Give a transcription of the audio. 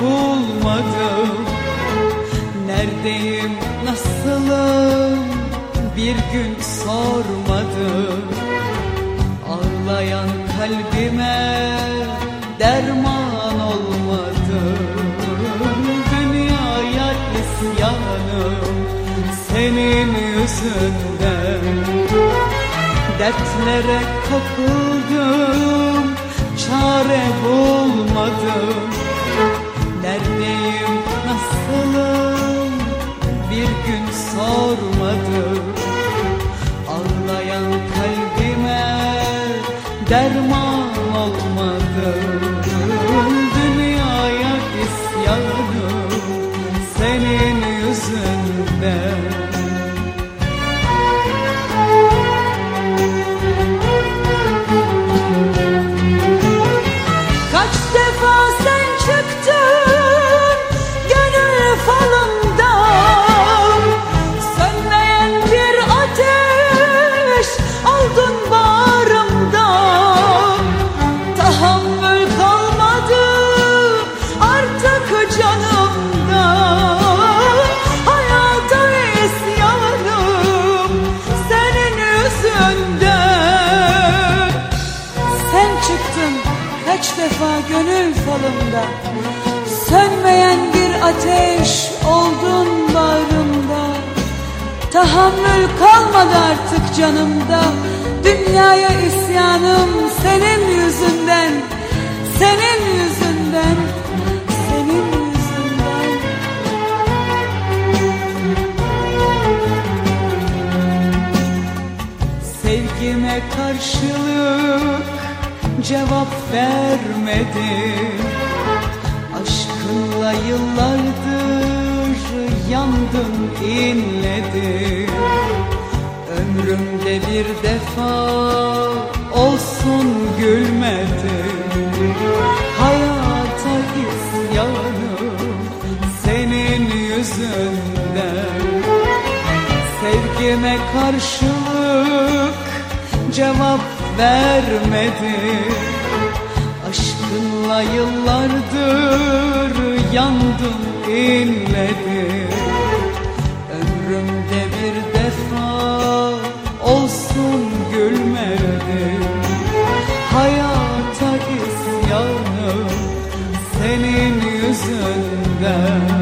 bulmadım Neredeyim nasılım? Bir gün sormadım. Ağlayan kalbime derman olmadım. Dünyaya isyanım senin yüzünden. Dertlere kapıldım çare bulmadım derman olmadım Dünyaya isyanım senin yüzünden gönül falımda Sönmeyen bir ateş oldun bağrımda. Tahammül kalmadı artık canımda. Dünyaya isyanım senin yüzünden. Senin yüzünden Senin yüzünden. Sevgime karşılık cevap vermedin Aşkınla yıllardır yandım inledim Ömrümde bir defa olsun gülmedim Hayata isyanım senin yüzünden. Sevgime karşılık cevap vermedin Aşkınla yıllardır yandım inledim Ömrümde bir defa olsun gülmedim Hayata isyanım senin yüzünden